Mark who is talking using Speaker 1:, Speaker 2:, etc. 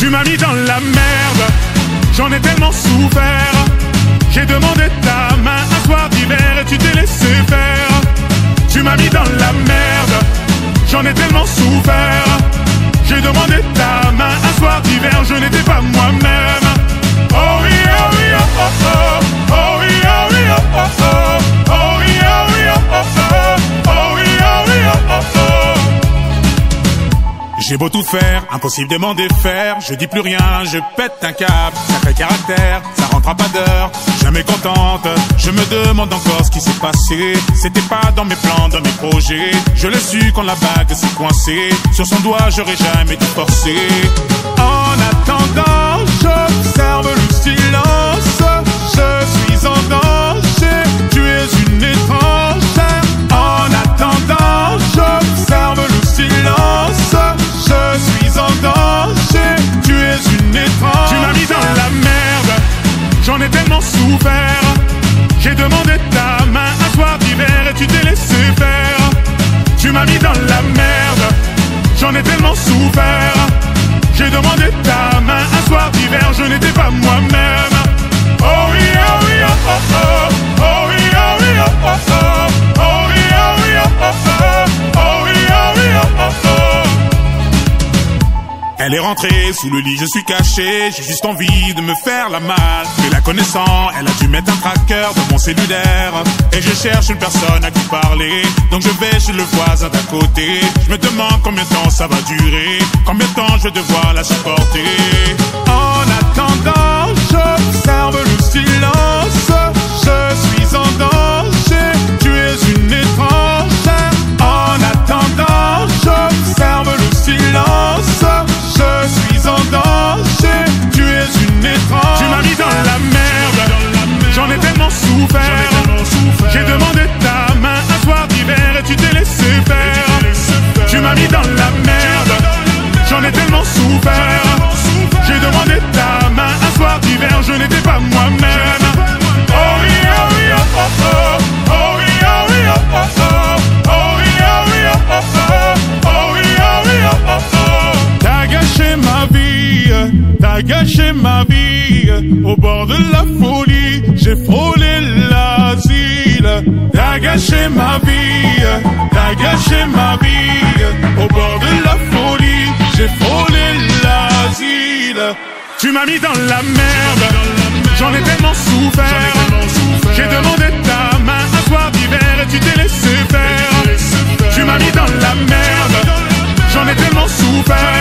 Speaker 1: Tu m'as mis dans la merde, j'en ai tellement souffert. J'ai demandé ta J'ai beau tout faire, impossible de m'en défaire. Je dis plus rien, je pète un câble. Sacré caractère, ça rentre à pas d'heure. Jamais contente, je me demande encore ce qui s'est passé. C'était pas dans mes plans, dans mes projets. Je l'ai su quand la bague s'est coincée. Sur son doigt, j'aurais jamais dû forcer. J'ai demandé ta main un soir d'hiver, je n'étais pas moi-même. Oh oui, oh oui, oh oh. Oh Elle est rentrée sous le lit, je suis caché. J'ai juste envie de me faire la malle. Mais la connaissant, elle a dû mettre un tracker dans mon cellulaire. Et je cherche une personne à qui parler. Donc je vais chez le voisin d'à côté. Je me demande combien de temps ça va durer. Combien de temps je vais devoir la supporter. En attendant, j'observe le silence. Tellement souffert. J'ai demandé ta main un soir d'hiver et tu t'es laissé faire. Tu m'as mis dans la merde, j'en ai tellement souffert. J'ai demandé ta main un soir d'hiver, je n'étais pas moi-même. Oh oh oui, oh oui, oh oh oh. T'as gâché ma vie, t'as gâché ma vie. Au bord de la folie, j'ai frôlé gâché ma vie, t'as gâché ma vie. Au bord de la folie, j'ai frôlé l'asile. Tu m'as mis dans la merde, j'en ai tellement souffert. J'ai demandé ta main un soir d'hiver et tu t'es laissé faire. Tu m'as mis dans la merde, j'en ai tellement souffert.